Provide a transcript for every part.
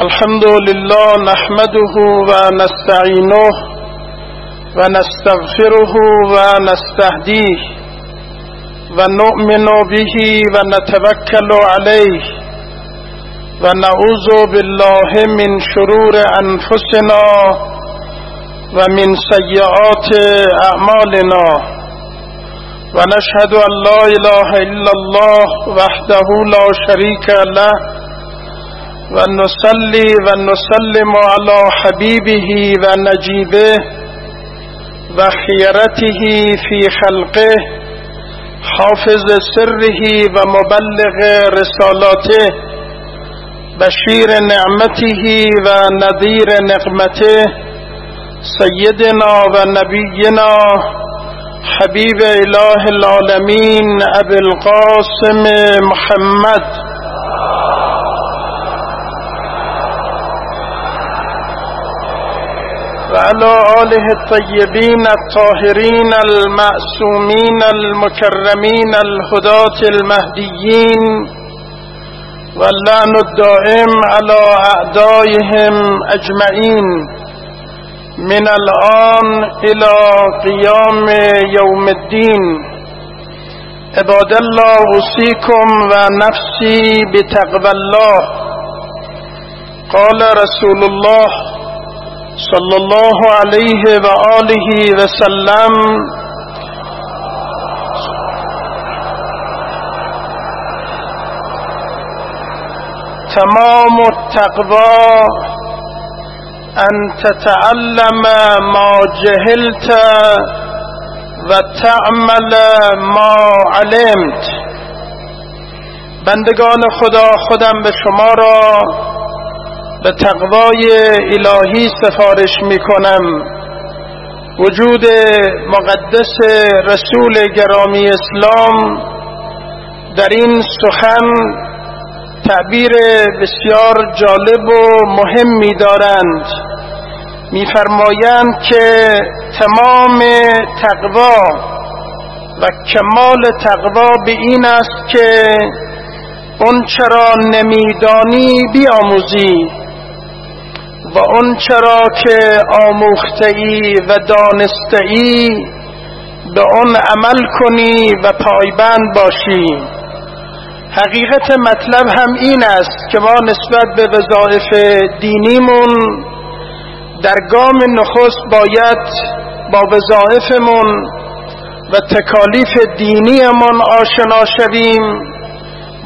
الحمد لله نحمده ونستعينه ونستغفره ونستهديه ونؤمن به ونتوكل عليه ونعوذ بالله من شرور أنفسنا ومن سيئات أعمالنا ونشهد أن لا إله إلا الله وحده لا شريك له ونصلي ونسلم على حبيبه ونجيبه وخيرته في خلقه حافظ سره ومبلغ رسالاته بشير نعمته ونذير نقمته سيدنا ونبينا حبيب إله العالمين أبي القاسم محمد. وعلى آله الطيبين الطاهرين المأسومين المكرمين الهداة المهديين واللعن الدائم على أعدائهم أجمعين من الآن إلى قيام يوم الدين. عباد الله أوصيكم ونفسي بتقوى الله. قال رسول الله صلى الله عليه وآله وسلم تمام التقوى أن تتعلم ما جهلت وتعمل ما علمت. بندگان خدا خودم به شما را به تقوای الهی سفارش می کنم وجود مقدس رسول گرامی اسلام در این سخن تعبیر بسیار جالب و مهمی دارند. میفرمایند که تمام تقوا و کمال تقوا به این است که اون چرا نمیدانی بیاموزی. و اون چرا که آموخته و دانسته ای به اون عمل کنی و پایبند باشی. حقیقت مطلب هم این است که ما نسبت به وظایف دینیمون در گام نخست باید با وظایفمون و تکالیف دینیمون آشنا شویم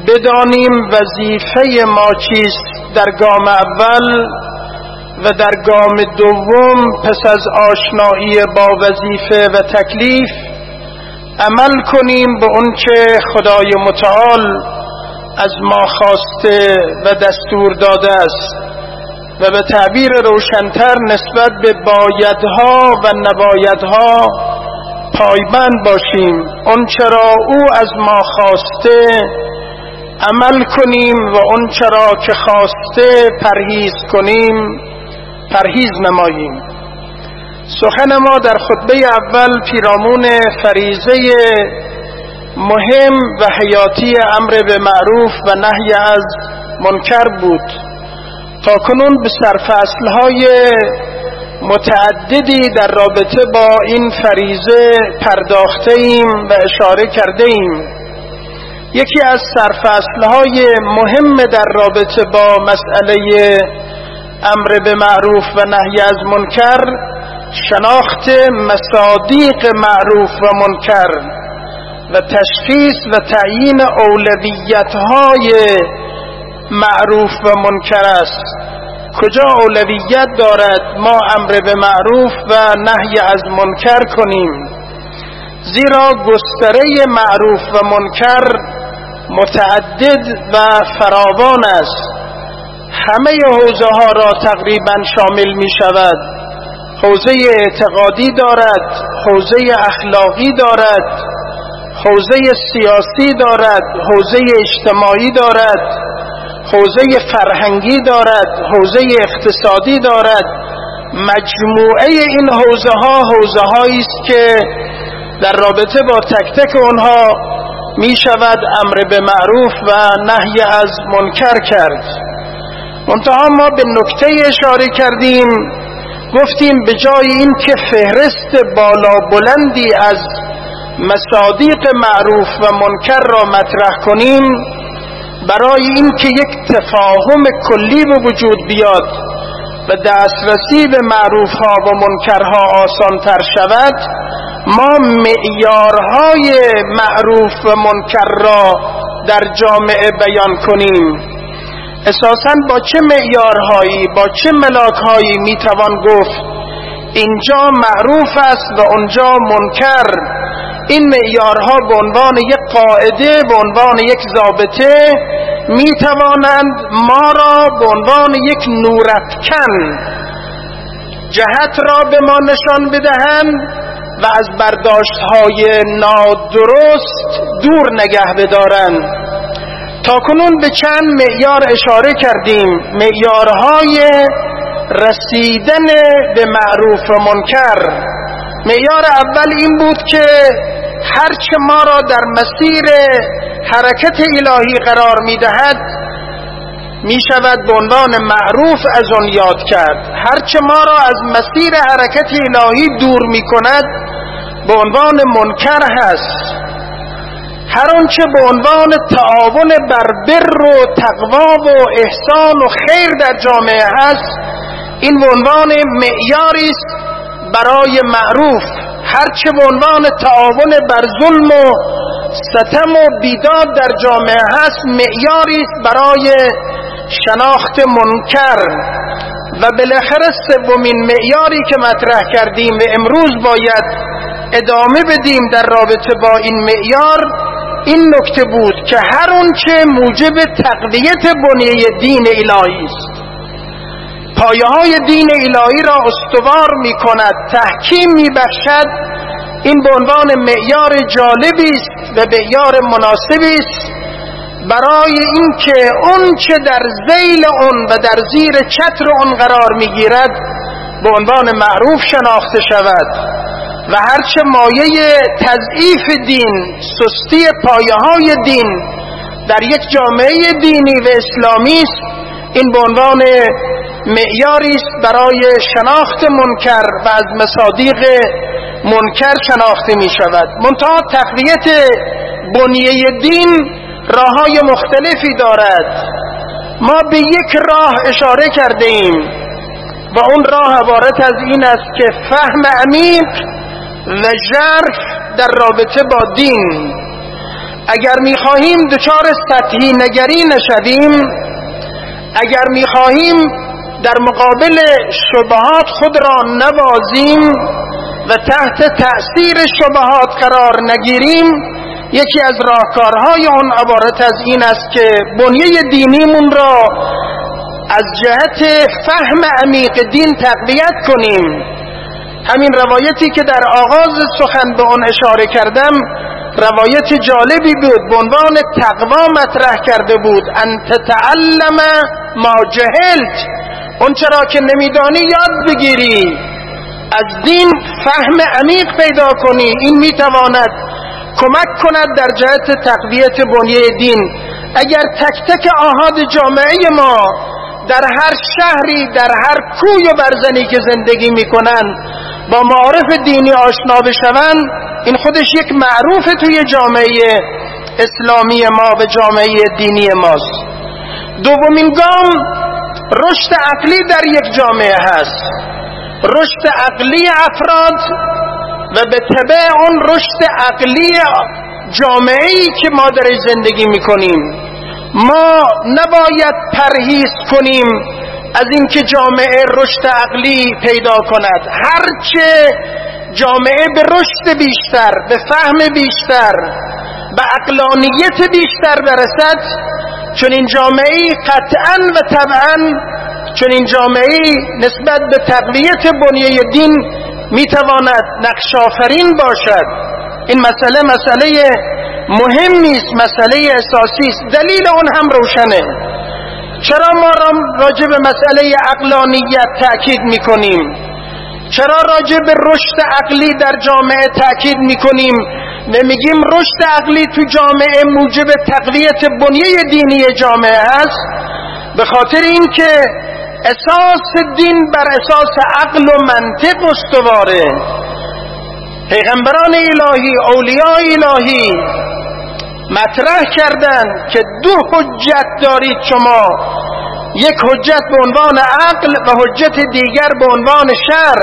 بدانیم وظیفه ما چیست در گام اول و در گام دوم پس از آشنایی با وظیفه و تکلیف عمل کنیم به اون که خدای متعال از ما خواسته و دستور داده است و به تعبیر روشنتر نسبت به بایدها و نبایدها پایبند باشیم. اون چرا او از ما خواسته عمل کنیم و اون چرا که خواسته پرهیز کنیم. پرهیز نماییم. سخن ما در خطبه اول پیرامون فریزه مهم و حیاتی امر به معروف و نهی از منکر بود. تا کنون به سرفصلهای متعددی در رابطه با این فریزه پرداخته ایم و اشاره کرده ایم یکی از سرفصلهای مهم در رابطه با مسئله امر به معروف و نهی از منکر شناخت مصادیق معروف و منکر و تشخیص و تعیین اولویت های معروف و منکر است. کجا اولویت دارد؟ ما امر به معروف و نهی از منکر کنیم. زیرا گستره معروف و منکر متعدد و فراوان است. همه حوزه ها را تقریبا شامل می شود حوزه اعتقادی دارد حوزه اخلاقی دارد حوزه سیاسی دارد حوزه اجتماعی دارد حوزه فرهنگی دارد حوزه اقتصادی دارد. مجموعه این حوزه ها حوزه است که در رابطه با تک تک اونها می شود امر به معروف و نهی از منکر کرد. منتها ما به نکته اشاره کردیم. گفتیم به جای این که فهرست بالا بلندی از مصادیق معروف و منکر را مطرح کنیم برای اینکه یک تفاهم کلی به وجود بیاد و دسترسی به معروف ها و منکرها آسان تر شود ما معیارهای معروف و منکر را در جامعه بیان کنیم. اساسا با چه معیارهایی با چه ملاکهایی می‌توان گفت اینجا معروف است و اونجا منکر. این معیارها به عنوان یک قاعده به عنوان یک ضابطه می توانند ما را به عنوان یک نورتکن جهت را به ما نشان بدهند و از برداشت های نادرست دور نگه بدارند. تا کنون به چند معیار اشاره کردیم. معیارهای رسیدن به معروف و منکر. معیار اول این بود که هرچه ما را در مسیر حرکت الهی قرار می‌دهد می شود به عنوان معروف از آن یاد کرد. هرچه ما را از مسیر حرکت الهی دور می کند به عنوان منکر هست. هر آنچه به عنوان تعاون بر بر و تقوا و احسان و خیر در جامعه هست این به عنوان معیاری است برای معروف. هرچه به عنوان تعاون بر ظلم و ستم و بیداد در جامعه هست معیاری است برای شناخت منکر. و بالاخره سومین معیاری که مطرح کردیم و امروز باید ادامه بدیم در رابطه با این معیار. این نکته بود که هر اونچه موجب تقویت بنیه دین الهی است. پایه های دین الهی را استوار می کند تحکیم می بخشد. این به عنوان معیار جالبی است و معیار مناسبی است. برای اینکه اون چه در زیل اون و در زیر چتر اون قرار می‌گیرد به عنوان معروف شناخته شود. و هرچه مایه تضعیف دین سستی پایه های دین در یک جامعه دینی و اسلامی است. این به عنوان معیاری است برای شناخت منکر و از مصادیق منکر شناخته می شود منتها تقویت بنیه دین راه های مختلفی دارد. ما به یک راه اشاره کرده ایم و اون راه عبارت از این است که فهم عمیق و ژرف در رابطه با دین. اگر می‌خواهیم دچار سطحی نگری نشویم اگر می‌خواهیم در مقابل شبهات خود را نبازیم و تحت تأثیر شبهات قرار نگیریم یکی از راهکارهای اون عبارت از این است که بنیه دینیمون را از جهت فهم عمیق دین تقویت کنیم. همین روایتی که در آغاز سخن به اون اشاره کردم روایت جالبی بود به عنوان تقوا مطرح کرده بود. ان تتعلم ما جهلت. اون چرا که نمیدانی یاد بگیری. از دین فهم عمیق پیدا کنی. این می‌تواند کمک کند در جهت تقویت بنیه دین. اگر تک تک آهاد جامعه ما در هر شهری در هر کوی و برزنی که زندگی می‌کنن با معارف دینی آشنا بشون این خودش یک معروف توی جامعه اسلامی ما به جامعه دینی ماست. دومین گام رشد عقلی در یک جامعه هست. رشد عقلی افراد و به طبع اون رشد عقلی جامعه ای که ما در زندگی می‌کنیم. ما نباید پرهیز کنیم از اینکه جامعه رشد عقلی پیدا کند. هرچه جامعه به رشد بیشتر به فهم بیشتر به اقلانیت بیشتر برسد چون این جامعه قطعا و طبعا چون این جامعه نسبت به تقویت بنیه دین می‌تواند نقش آفرین باشد. این مسئله مسئله مهمی است مسئله اساسی است. دلیل اون هم روشنه. چرا ما راجع به مسئله اقلانیت تأکید می‌کنیم؟ چرا راجع به رشد عقلی در جامعه تأکید می‌کنیم؟ و میگیم رشد عقلی تو جامعه موجب تقویت بنیه دینی جامعه است. به خاطر اینکه اساس دین بر اساس عقل و منطق استواره. پیغمبران الهی اولیاء الهی مطرح کردند که دو حجت دارید شما. یک حجت به عنوان عقل و حجت دیگر به عنوان شر.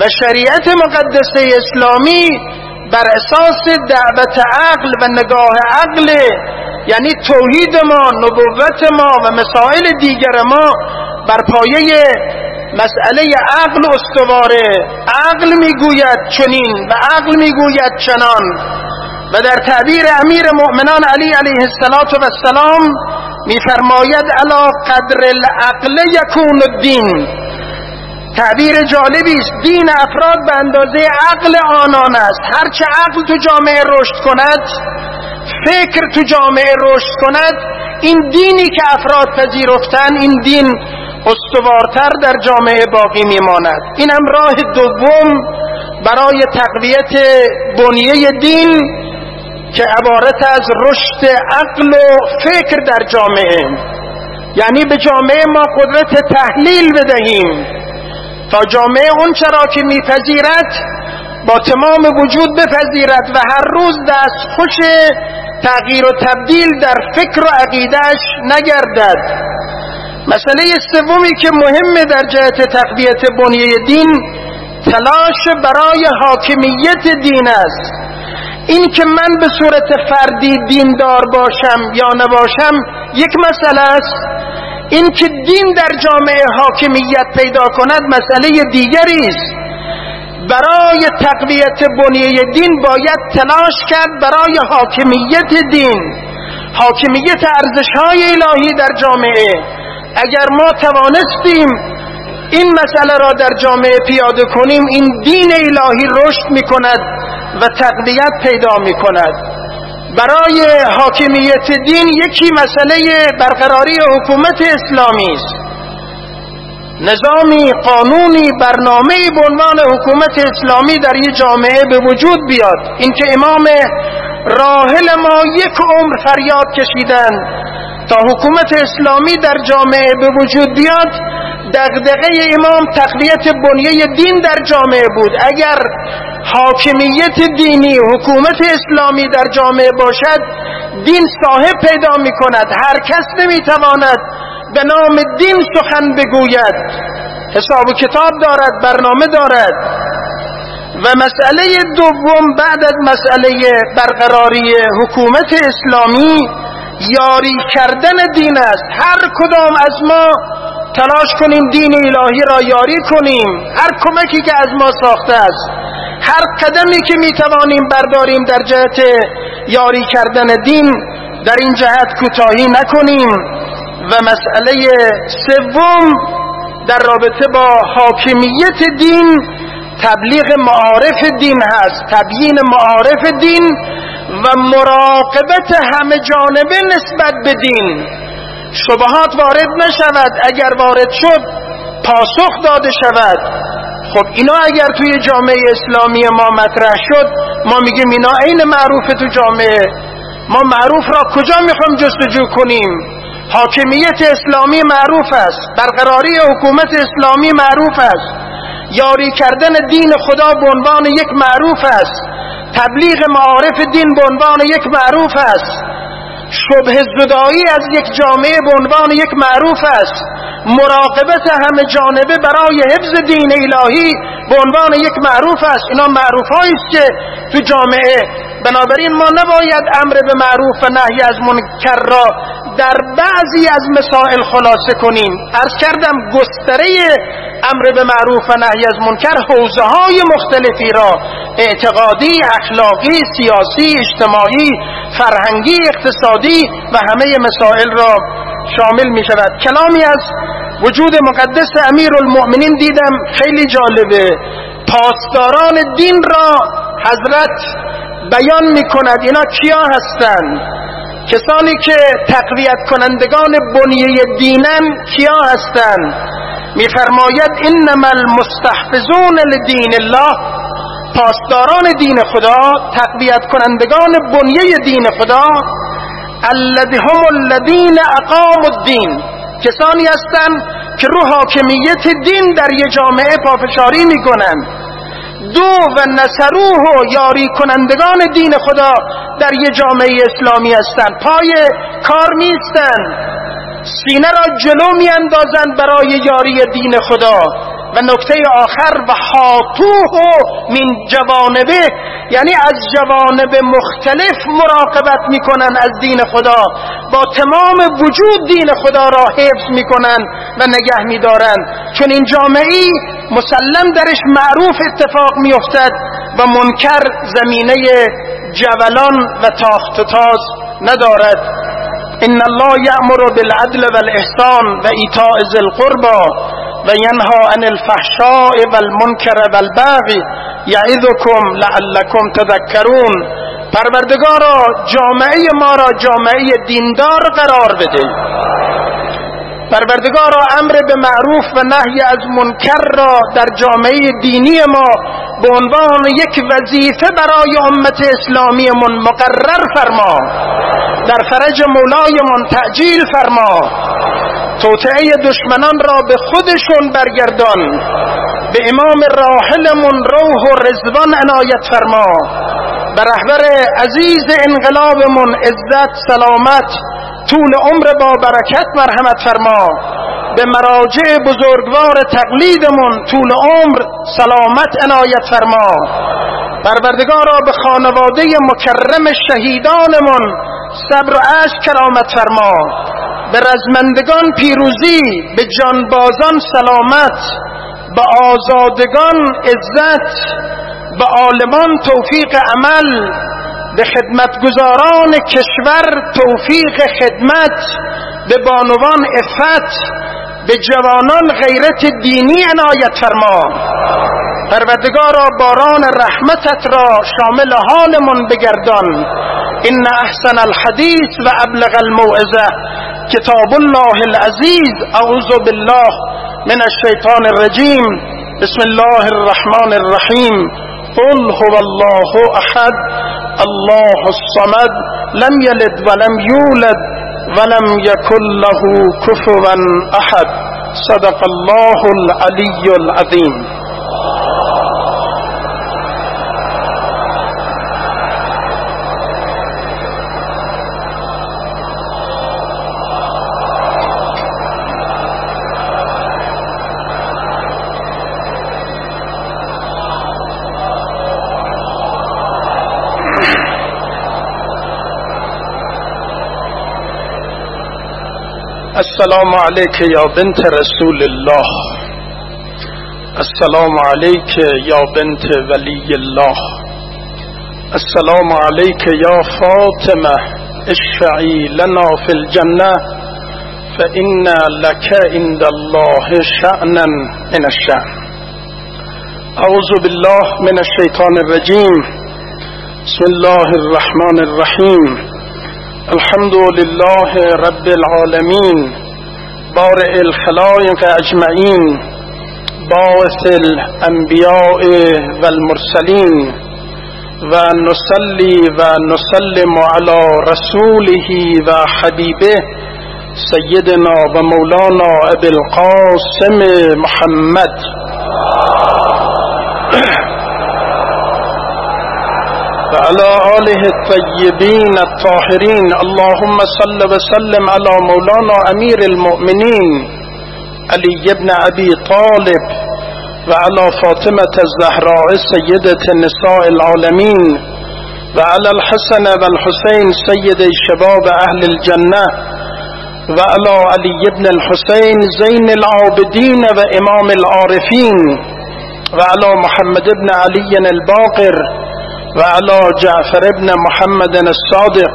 و شریعت مقدسه اسلامی بر اساس دعوت عقل و نگاه عقل یعنی توحید ما نبوت ما و مسائل دیگر ما بر پایه مسئله عقل استواره. عقل می‌گوید چنین و عقل می‌گوید چنان. و در تعبیر امیر مؤمنان علی علیه السلام میفرماید علا قدر العقل یکون الدین. تعبیر جالبی است. دین افراد به اندازه عقل آنان است. هرچه عقل تو جامعه رشد کند فکر تو جامعه رشد کند این دینی که افراد پذیرفتن این دین استوارتر در جامعه باقی میماند. این راه دوم برای تقویت بنیه دین. که عبارت از رشد عقل و فکر در جامعه. یعنی به جامعه ما قدرت تحلیل بدهیم. تا جامعه اون چرا که میپذیرد با تمام وجود بپذیرد و هر روز دست خوش تغییر و تبدیل در فکر و عقیدهش نگردد. مسئله سومی که مهمه در جهت تقویت بنیه دین تلاش برای حاکمیت دین است. این که من به صورت فردی دیندار باشم یا نباشم یک مسئله است. این که دین در جامعه حاکمیت پیدا کند مسئله دیگری است. برای تقویت بنیه دین باید تلاش کرد برای حاکمیت دین حاکمیت ارزش های الهی در جامعه. اگر ما توانستیم این مسئله را در جامعه پیاده کنیم این دین الهی رشد می کند و تقویت پیدا می کند برای حاکمیت دین یکی مسئله برقراری حکومت اسلامی است. نظامی قانونی برنامه به عنوان حکومت اسلامی در یک جامعه به وجود بیاد. اینکه امام راحل ما یک عمر فریاد کشیدن تا حکومت اسلامی در جامعه به وجود بیاد دغدغه امام تقویت بنیه دین در جامعه بود. اگر حاکمیت دینی حکومت اسلامی در جامعه باشد دین صاحب پیدا می کند هر کس نمی تواند به نام دین سخن بگوید. حساب و کتاب دارد برنامه دارد. و مسئله دوم بعد از مسئله برقراری حکومت اسلامی یاری کردن دین است. هر کدام از ما تلاش کنیم دین الهی را یاری کنیم. هر کمکی که از ما ساخته است هر قدمی که می‌توانیم برداریم در جهت یاری کردن دین در این جهت کوتاهی نکنیم. و مسئله سوم در رابطه با حاکمیت دین تبلیغ معارف دین هست تبیین معارف دین و مراقبت همه جانبه نسبت به دین. شبهات وارد نشود. اگر وارد شد پاسخ داده شود. خب اینا اگر توی جامعه اسلامی ما مطرح شد ما میگیم اینا عین معروف تو جامعه. ما معروف را کجا می‌خوام جستجو کنیم؟ حاکمیت اسلامی معروف است. برقراری حکومت اسلامی معروف است. یاری کردن دین خدا به عنوان یک معروف است. تبلیغ معارف دین به عنوان یک معروف است. شبه زدایی از یک جامعه به عنوان یک معروف است. مراقبت همه جانبه برای حفظ دین الهی به عنوان یک معروف است. اینا معروف است که تو جامعه. بنابراین ما نباید امر به معروف و نهی از منکر را در بعضی از مسائل خلاصه کنیم. ارز کردم گستره امر به معروف و نهی از منکر حوزه های مختلفی را اعتقادی، اخلاقی، سیاسی، اجتماعی، فرهنگی، اقتصادی و همه مسائل را شامل می شود کلامی از وجود مقدس امیر المؤمنین دیدم خیلی جالبه. پاسداران دین را حضرت بیان می کند اینا کیا هستند؟ کسانی که تقویت کنندگان بنیه دینن کیا هستند میفرماید انما المستحفظون لدین الله. پاسداران دین خدا تقویت کنندگان بنیه دین خدا هم الذين اقاموا الدین. کسانی هستند که رو حاکمیت دین در یه جامعه پافشاری می‌کنن. دو و نصروه و یاری کنندگان دین خدا در یه جامعه اسلامی هستند پای کار نیستند سینه را جلو میاندازند برای یاری دین خدا. و نکته آخر و حاطوه من جوانبه یعنی از جوانب مختلف مراقبت می‌کنن از دین خدا. با تمام وجود دین خدا را حفظ می‌کنن و نگه میدارن. چون این جامعه مسلم درش معروف اتفاق میافتد و منکر زمینه جولان و تاخت تاز ندارد. ان الله یأمر بالعدل والاحسان و ایتاء ذی و ینها عن الفحشاء والمنکر والبغی یعظکم لعلکم تذکرون پروردگارا جامعه ما را جامعه دیندار قرار بده پروردگارا امر به معروف و نهی از منکر را در جامعه دینی ما به عنوان یک وظیفه برای امت اسلامی من مقرر فرما. در فرج مولایمون تعجیل فرما. توطعه دشمنان را به خودشون برگردان. به امام راحلمون روح و رزوان عنایت فرما. به رهبر عزیز انقلابمون عزت سلامت طول عمر با برکت مرحمت فرما. به مراجع بزرگوار تقلیدمون طول عمر سلامت عنایت فرما. پروردگارا به خانواده مکرم شهیدانمون صبر و عشق کرامت فرما. به رزمندگان پیروزی به جانبازان سلامت به آزادگان عزت به عالمان توفیق عمل به خدمتگزاران کشور توفیق خدمت به بانوان افت به جوانان غیرت دینی عنایت فرما. پروردگارا باران رحمتت را شامل حالمون بگردان. ان احسن الحدیث و ابلغ الموعظه. کتاب الله العزیز. اعوذ بالله من الشیطان الرجیم. بسم الله الرحمن الرحیم. قل هو الله احد. الله الصمد لم يلد ولم يولد ولم يكن له كفوا أحد. صدق الله العلي العظيم. السلام عليك يا بنت رسول الله. السلام عليك يا بنت ولي الله. السلام عليك يا فاطمة اشفعي لنا في الجنة فإن لك عند الله شأنا من الشأن. أعوذ بالله من الشيطان الرجيم. بسم الله الرحمن الرحيم. الحمد لله رب العالمين بارئ الخلائق اجمعین باعث الانبیاء والمرسلين ونصلي ونسلم على رسوله وحبيبه سيدنا ومولانا ابي القاسم محمد وعلى آله الطيبين الطاهرين. اللهم صل وسلم على مولانا أمير المؤمنين علي بن أبي طالب وعلى فاطمة الزهراء سيدة النساء العالمين وعلى الحسن والحسين سيد شباب أهل الجنة وعلى علي بن الحسين زين العابدين وإمام العارفين وعلى محمد بن علي الباقر وعلى جعفر بن محمد الصادق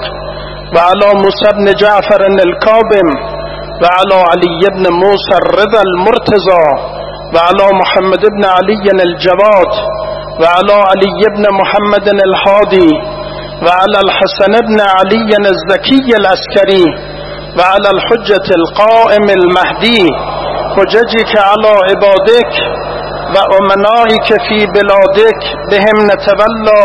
وعلى موسى بن جعفر الكاظم وعلى علي بن موسى الرضا المرتضى وعلى محمد بن علي الجواد وعلى علي بن محمد الهادي وعلى الحسن بن علي الزكي العسكري وعلى الحجة القائم المهدي حججك على عبادك وأمنائك في بلادك بهم نتولى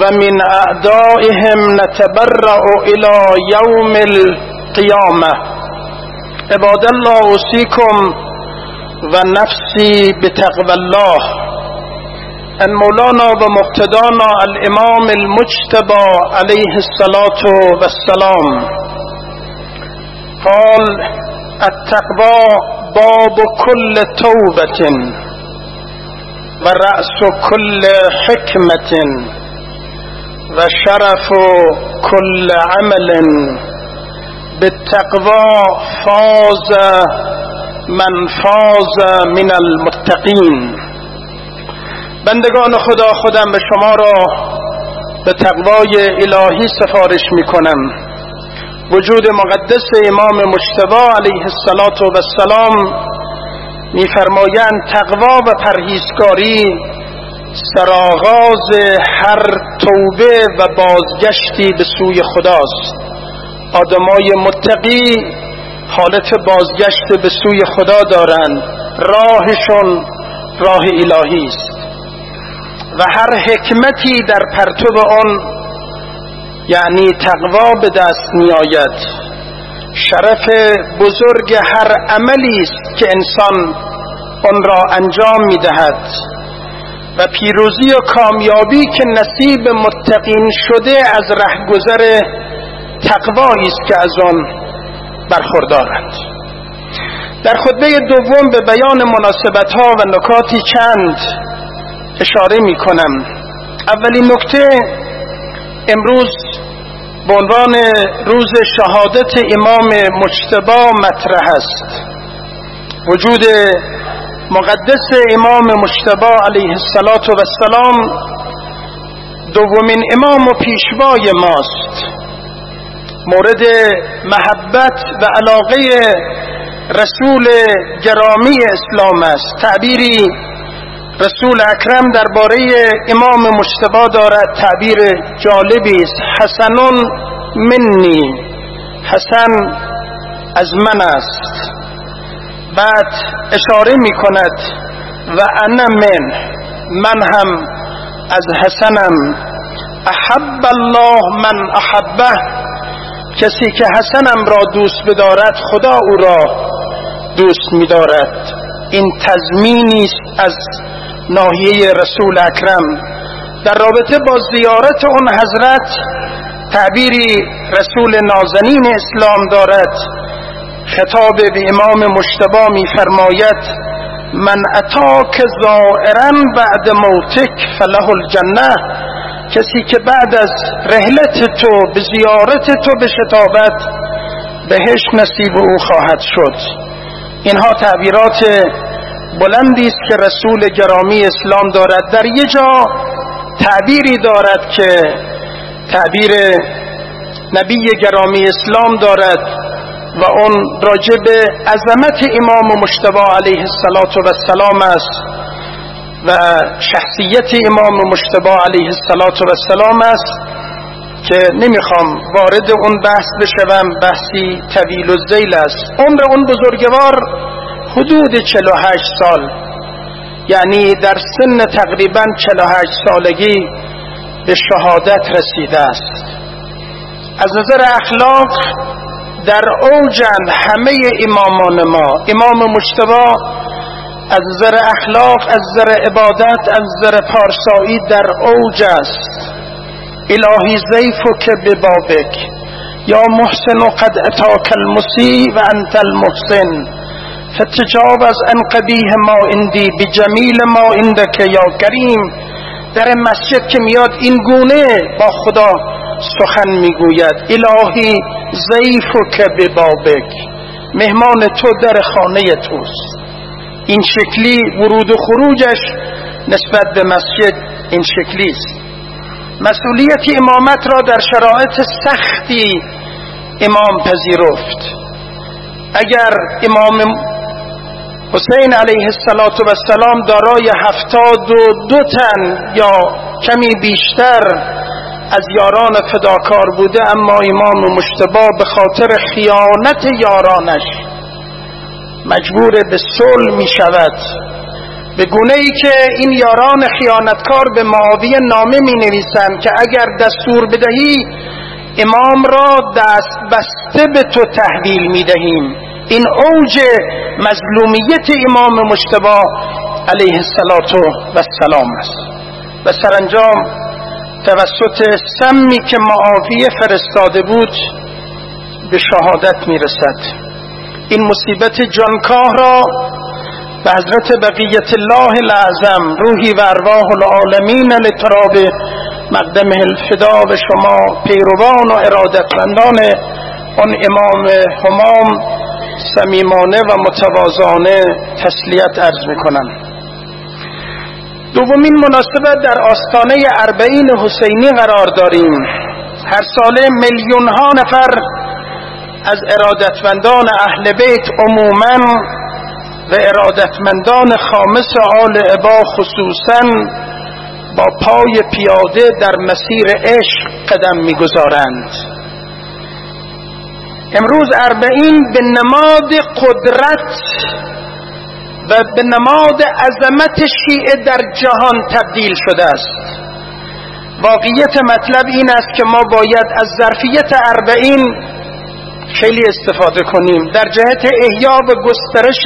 ومن أعدائهم نتبرأ إلى يوم القيامة عباد الله اوصيكم ونفسي بتقوى الله. ان مولانا ومقتدانا الامام المجتبى عليه الصلاة والسلام قال التقوى باب كل توبة. ورأس كل حكمة وشرف كل عمل بالتقوى فاز من فاز من المتقین بندگان خدا خودم به شما را به تقوای الهی سفارش می کنم. وجود مقدس امام مجتبا علیه السلام میفرمایند تقوا و پرهیزکاری سرآغاز هر توبه و بازگشتی به سوی خداست. آدمای متقی حالت بازگشت به سوی خدا دارند. راهشون راه الهی است. و هر حکمتی در پرتو آن یعنی تقوا به دست می آید شرف بزرگ هر عملی است که انسان آن را انجام می دهد و پیروزی و کامیابی که نصیب متقین شده از رهگذر تقوایی است که از آن برخوردارند در خطبه دوم به بیان مناسبت ها و نکاتی چند اشاره می کنم اولین نکته امروز به عنوان روز شهادت امام مجتبا مطرح است. وجود مقدس امام مجتبا علیه السلام دومین امام و پیشوای ماست. مورد محبت و علاقه رسول گرامی اسلام است. تعبیری رسول اکرم درباره امام مجتبا دارد تعبیر جالبی است. حسنون منی. حسن از من است. بعد اشاره می کند و انا من. من هم از حسنم. احب الله من احبه. کسی که حسنم را دوست بدارد خدا او را دوست می‌دارد. این تضمینی است از ناحیه رسول اکرم. در رابطه با زیارت اون حضرت تعبیری رسول نازنین اسلام دارد. خطاب به امام مشتبا میفرماید من اتاک زائرا بعد موتک فله الجنه. کسی که بعد از رحلت تو به زیارت تو به شتابت بهش نصیب او خواهد شد. اینها تعبیرات بلندی است که رسول گرامی اسلام دارد. در یه جا تعبیری دارد که تعبیر نبی گرامی اسلام دارد و اون راجب عظمت امام مشتبا علیه السلام است و شخصیت امام مشتبا علیه السلام است. که نمی‌خوام وارد اون بحث بشوم بحثی طویل و زیل است. عمر اون بزرگوار حدود 48 سال یعنی در سن تقریبا 48 سالگی به شهادت رسیده است. از نظر اخلاق در اوجن همه امامان ما امام مشتبا از نظر اخلاق از نظر عبادت از نظر پارسایی در اوج است. الهی زیفو که ببابک یا محسن قد اتاک المسی و انت المحسن. فتجاوز ان قبیه ما اندی بجمیل ما اندک یا کریم. در مسجد که میاد این گونه با خدا سخن می‌گوید. الهی ضعیف و که ببابک مهمان تو در خانه توست. این شکلی ورود و خروجش نسبت به مسجد این شکلی است. مسئولیت امامت را در شرایط سختی امام پذیرفت. اگر امام حسین علیه السلام دارای هفتاد و دو تن یا کمی بیشتر از یاران فداکار بوده اما امام مشتبا به خاطر خیانت یارانش مجبور به صلح می شود به گونه ای که این یاران خیانتکار به معاویه نامه می نویسند که اگر دستور بدهی امام را دست بسته به تو تحویل می دهیم این اوج مظلومیت امام مجتبا علیه السلام است. و سرانجام توسط سمی که معاویه فرستاده بود به شهادت می‌رسد. این مصیبت جانکاه را به حضرت بقیت الله العظم روحی و ارواح العالمین لتراب مقدم الفدا به شما پیروان و ارادتمندان آن امام همام سمیمانه و متوازانه تسلیت ارز می‌کنم. دومین مناسبت در آستانه اربعین حسینی قرار داریم. هر ساله میلیون ها نفر از ارادتمندان اهل بیت عموما و ارادتمندان خامس آل عبا خصوصا با پای پیاده در مسیر عشق قدم می‌گذارند. امروز اربعین به نماد قدرت و به نماد عظمت شیعه در جهان تبدیل شده است. واقعیت مطلب این است که ما باید از ظرفیت اربعین خیلی استفاده کنیم. در جهت احیا و گسترش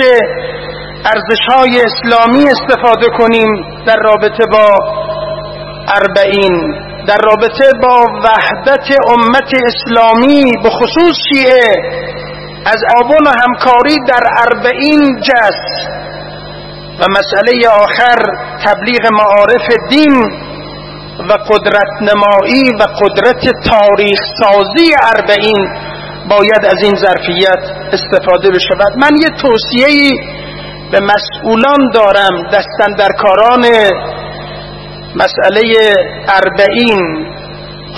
ارزش های اسلامی استفاده کنیم در رابطه با اربعین در رابطه با وحدت امت اسلامی به خصوص شیعه. از آبون همکاری در اربعین جست و مسئله آخر تبلیغ معارف دین و قدرت نمایی و قدرت تاریخ سازی اربعین. باید از این ظرفیت استفاده بشود. من یه توصیه به مسئولان دارم دستن در کاران مسئله اربعین.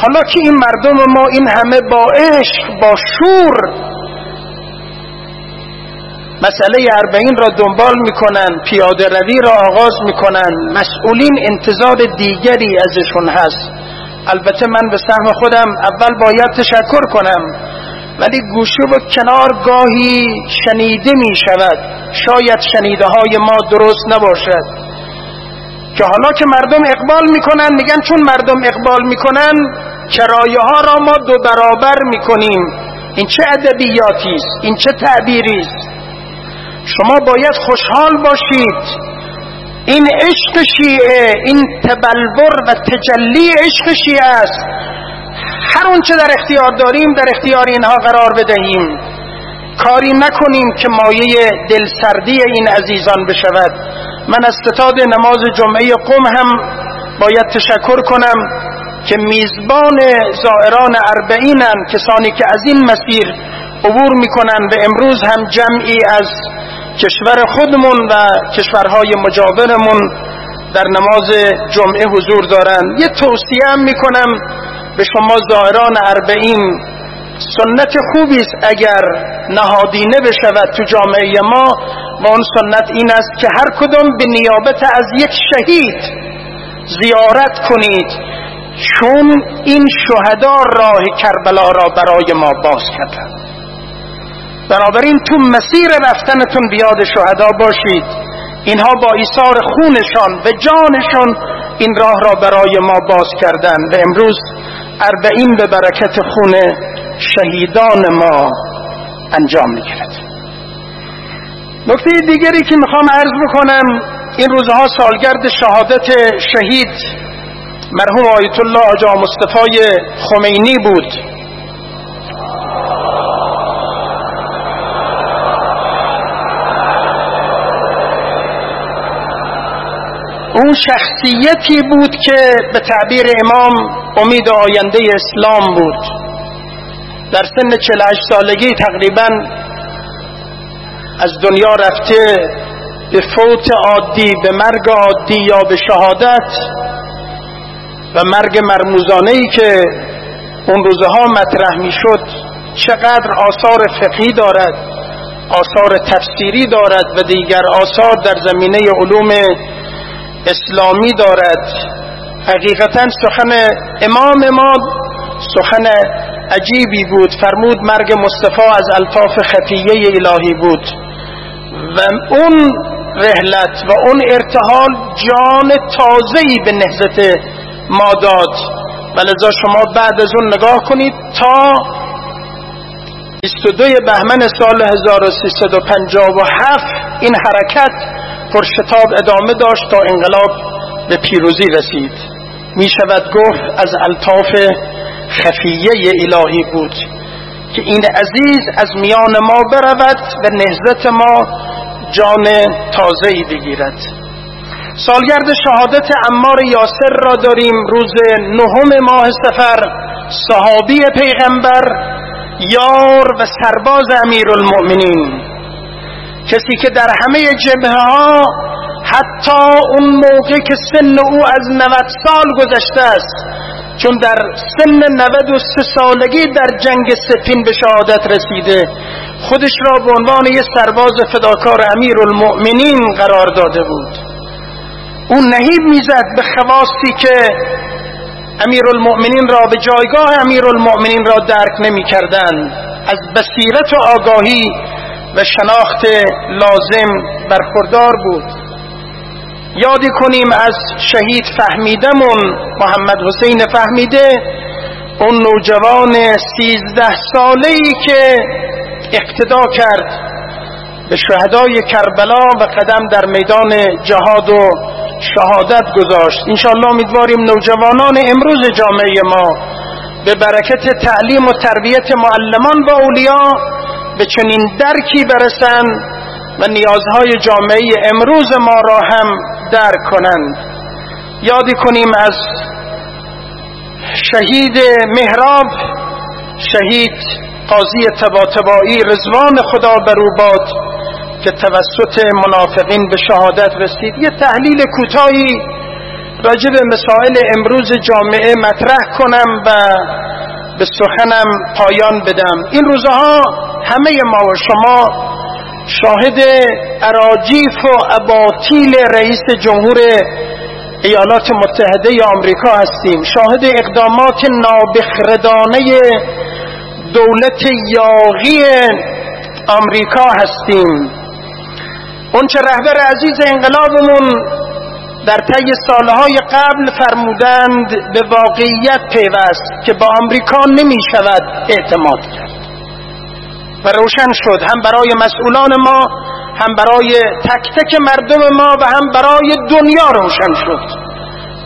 حالا که این مردم ما این همه با عشق با شور مسئله اربعین را دنبال می‌کنن پیاده روی را آغاز می‌کنن مسئولین انتظار دیگری ازشون هست. البته من به سهم خودم اول باید تشکر کنم. ولی گوشه و کنار گاهی شنیده می شود. شاید شنیده های ما درست نباشد. که حالا که مردم اقبال می‌کنن میگن چون مردم اقبال می‌کنن کرایه ها را ما دو برابر می‌کنیم این چه ادبیاتی است؟ این چه تعبیری است؟ شما باید خوشحال باشید. این عشق شیعه این تبلور و تجلی عشق شیعه است. هر اونچه در اختیار داریم در اختیار اینها قرار بدهیم. کاری نکنیم که مایه دلسردی این عزیزان بشود. من از ستاد نماز جمعه قم هم باید تشکر کنم که میزبان زائران اربعینن کسانی که از این مسیر عبور می‌کنن و امروز هم جمعی از کشور خودمون و کشورهای مجاورمون در نماز جمعه حضور دارن. یه توصیه هم می‌کنم به شما زائران اربعین سنت خوبی است اگر نهادینه بشود تو جامعه ما و اون سنت این است که هر کدام به نیابت از یک شهید زیارت کنید. چون این شهدا راه کربلا را برای ما باز کردند. بنابراین تو مسیر رفتنتون بیاد شهدا باشید. اینها با ایثار خونشان و جانشان این راه را برای ما باز کردن و امروز اربعین به برکت خون شهیدان ما انجام می‌گیرد. نکته دیگری که می‌خوام عرض بکنم این روزها سالگرد شهادت شهید مرحوم آیت الله آجا مصطفی خمینی بود. اون شخصیتی بود که به تعبیر امام امید آینده اسلام بود. در سن 48 سالگی تقریبا از دنیا رفته به فوت عادی به مرگ عادی یا به شهادت و مرگ مرموزانه ای که اون روزها مطرح می شد چقدر آثار فقهی دارد آثار تفسیری دارد و دیگر آثار در زمینه علوم اسلامی دارد. حقیقتا سخن امام ما سخن عجیبی بود. فرمود مرگ مصطفی از الطاف خفیه الهی بود. و اون رحلت و اون ارتحال جان تازهی به نهزت ما داد. ولذا شما بعد از اون نگاه کنید تا 22 بهمن سال 1357 این حرکت پرشتاب ادامه داشت تا انقلاب به پیروزی رسید. می شود گفت از الطاف خفیه الهی بود که این عزیز از میان ما برود و نهزت ما جان تازهی بگیرد. سالگرد شهادت امار یاسر را داریم روز نهم ماه سفر. صحابی پیغمبر یار و سرباز امیر المؤمنین کسی که در همه جبهه ها حتی اون موقع که سن او از 90 سال گذشته است چون در سن 93 سالگی در جنگ سپین به شهادت رسیده خودش را به عنوان یک سرباز فداکار امیر المؤمنین قرار داده بود او نهیب می‌زد به خواستی که امیر المؤمنین را به جایگاه امیر المؤمنین را درک نمی کردن. از بصیرت و آگاهی و شناخت لازم برخوردار بود. یادی کنیم از شهید فهمیدمون محمد حسین فهمیده اون نوجوان سیزده ساله ای که اقتدا کرد به شهدای کربلا و قدم در میدان جهاد و شهادت گذاشت. انشاءالله امیدواریم نوجوانان امروز جامعه ما به برکت تعلیم و تربیت معلمان و اولیا به چنین درکی برسند و نیازهای جامعه امروز ما را هم درک کنند. یادی کنیم از شهید مهراب شهید قاضی تباتبایی رزوان خدا برو باد که توسط منافقین به شهادت رسید. یه تحلیل کوتاهی راجع به مسائل امروز جامعه مطرح کنم و به سخنم پایان بدم. این روزها همه ما و شما شاهد اراجیف و اباطیل رئیس جمهور ایالات متحده آمریکا هستیم. شاهد اقدامات نابخردانه دولت یاغی آمریکا هستیم. اون چه رهبر عزیز انقلابمون در طی سالهای قبل فرمودند به واقعیت پیوست که با آمریکا نمی شود اعتماد کرد. و روشن شد. هم برای مسئولان ما هم برای تک تک مردم ما و هم برای دنیا روشن شد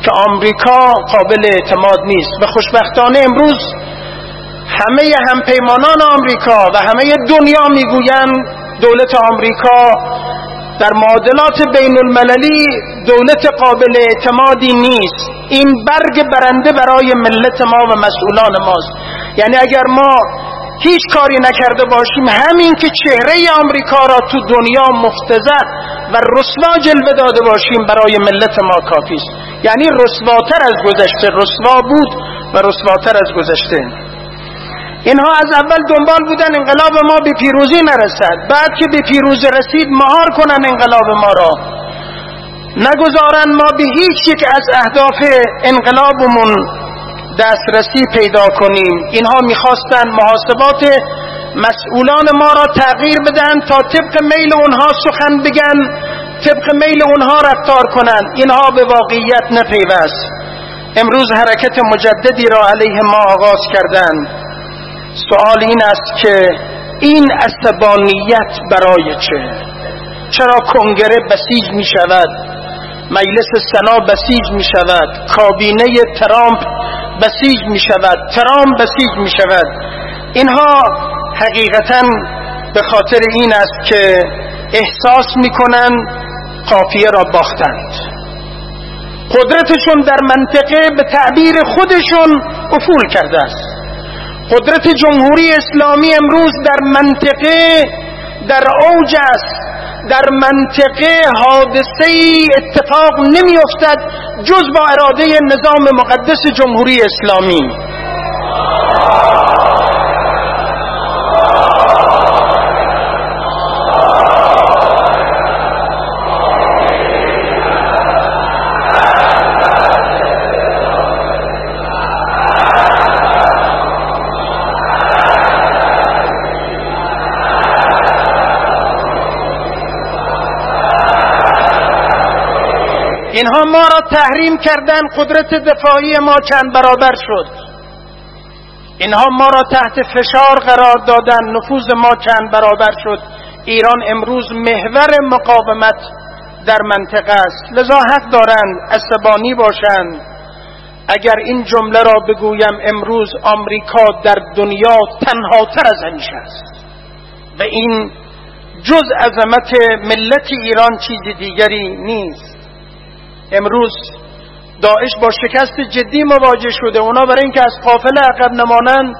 که آمریکا قابل اعتماد نیست. و خوشبختانه امروز همه هم پیمانان آمریکا و همه دنیا می‌گویند دولت آمریکا در معادلات بین المللی دولت قابل اعتمادی نیست. این برگ برنده برای ملت ما و مسئولان ماست. یعنی اگر ما هیچ کاری نکرده باشیم همین که چهره آمریکا را تو دنیا مفتزه و رسوا جلوه داده باشیم برای ملت ما کافی است. یعنی رسواتر از گذشته رسوا بود و رسواتر از گذشته. اینها از اول دنبال بودن انقلاب ما به پیروزی نرسد. بعد که به پیروزی رسید مهار کنن انقلاب ما را. نگذارن ما به هیچ یک از اهداف انقلابمون دسترسی پیدا کنیم. اینها می‌خواستن محاسبات مسئولان ما را تغییر بدن تا طبق میل اونها سخن بگن طبق میل اونها رفتار کنند اینها به واقعیت نپیوست. امروز حرکت مجددی را علیه ما آغاز کردند. سوال این است که این عصبانیت برای چه؟ چرا کنگره بسیج می شود؟ مجلس سنا بسیج می شود؟ کابینه ترامپ بسیج می شود؟ ترامپ بسیج می شود؟ اینها حقیقتا به خاطر این است که احساس می کنند قافیه را باختند. قدرتشون در منطقه به تعبیر خودشون افول کرده است. قدرت جمهوری اسلامی امروز در منطقه در اوج است. در منطقه حادثه اتفاق نمی افتد جز با اراده نظام مقدس جمهوری اسلامی. اینها ما را تحریم کردن قدرت دفاعی ما چند برابر شد. اینها ما را تحت فشار قرار دادن نفوذ ما چند برابر شد. ایران امروز محور مقاومت در منطقه است. لذا حق دارند عصبانی باشند. اگر این جمله را بگویم امروز آمریکا در دنیا تنها تر از همیشه است. و این جز عظمت ملت ایران چیز دیگری نیست. امروز داعش با شکست جدی مواجه شده. اونا برای اینکه از قافله عقب نمانند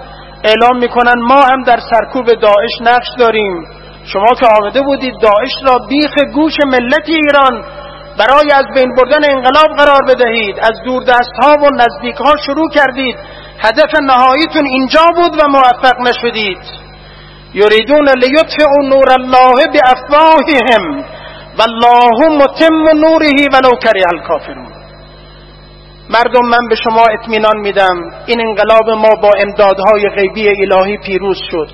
اعلام می‌کنن ما هم در سرکوب داعش نقش داریم. شما که آمده بودید داعش را بیخ گوش ملت ایران برای از بین بردن انقلاب قرار بدهید. از دور دست ها و نزدیک ها شروع کردید. هدف نهاییتون اینجا بود و موفق نشدید. یریدون لیطفئوا نور الله بافواههم. والله متم نوره ولو کره الکافرون مردم من به شما اطمینان میدم این انقلاب ما با امدادهای غیبی الهی پیروز شد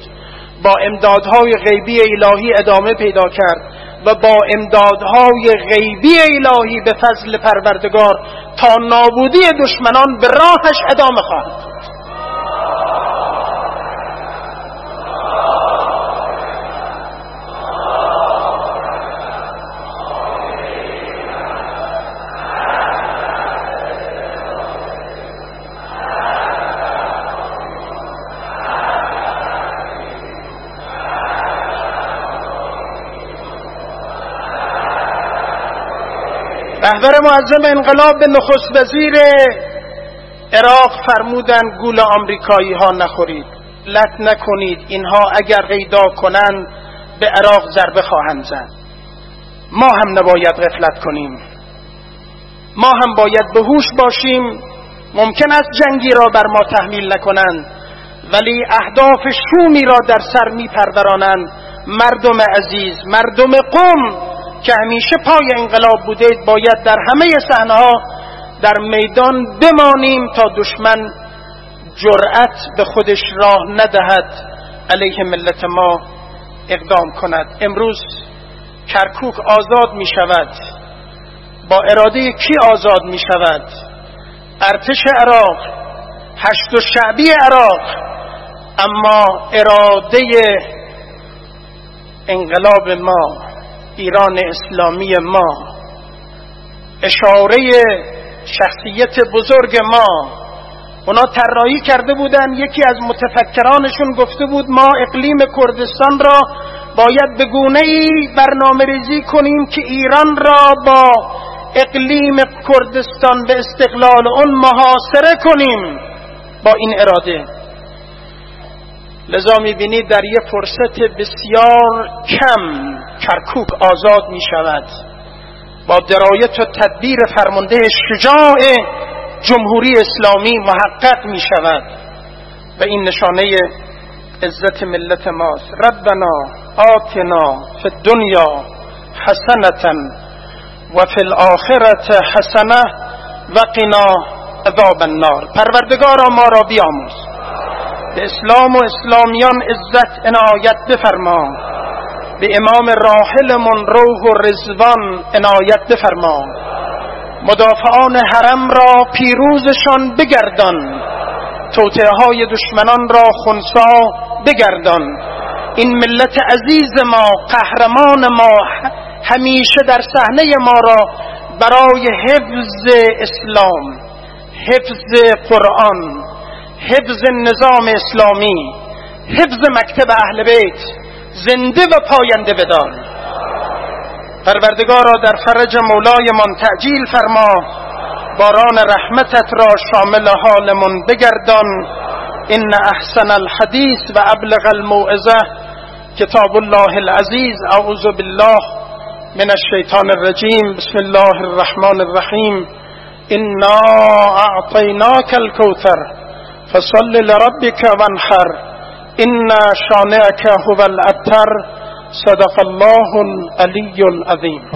با امدادهای غیبی الهی ادامه پیدا کرد و با امدادهای غیبی الهی به فضل پروردگار تا نابودی دشمنان به راهش ادامه خواهد رهبر معظم انقلاب به نخست وزیر عراق فرمودن گول آمریکایی ها نخورید. لط نکنید اینها اگر قیدا کنند به عراق ضربه خواهند زد. ما هم نباید غفلت کنیم. ما هم باید به هوش باشیم. ممکن است جنگی را بر ما تحمیل نکنند ولی اهداف شومی را در سر می پرورانند مردم عزیز مردم قوم که همیشه پای انقلاب بوده باید در همه صحنه در میدان بمانیم تا دشمن جرأت به خودش راه ندهد. علیه ملت ما اقدام کند. امروز کرکوک آزاد می شود با اراده کی آزاد می شود ارتش عراق هشت و شعبی عراق. اما اراده انقلاب ما ایران اسلامی ما اشاره شخصیت بزرگ ما. اونا طراحی کرده بودن یکی از متفکرانشون گفته بود ما اقلیم کردستان را باید به گونه ای برنامه ریزی کنیم که ایران را با اقلیم کردستان به استقلال اون محاصره کنیم. با این اراده. لذا می‌بینید در یه فرصت بسیار کم کرکوک آزاد می شود با درایت و تدبیر فرمانده شجاع جمهوری اسلامی محقق می شود و این نشانه عزت ملت ماست. ربنا آتنا فی الدنیا حسنتا و فی الاخرت حسنه و قنا عذاب النار. پروردگارا ما را بیاموز به اسلام و اسلامیان عزت عنایت بفرما. به امام راحلمون روح و رزوان عنایت بفرما. مدافعان حرم را پیروزشان بگردان. توطعه های دشمنان را خونسا بگردان. این ملت عزیز ما قهرمان ما همیشه در صحنه ما را برای حفظ اسلام حفظ قرآن حفظ نظام اسلامی حفظ مکتب اهل بیت زنده و پاینده بدار. پروردگارا در فرج مولایمان تعجیل فرما باران رحمتت را شامل حالمون بگردان. ان احسن الحدیث و ابلغ الموعظه. کتاب الله العزیز اعوذ بالله من الشیطان الرجیم. بسم الله الرحمن الرحیم. انا اعطیناک الكوثر فصل لربك وانحر. إن شانئك هو الأبتر. صدق الله العلي العظيم.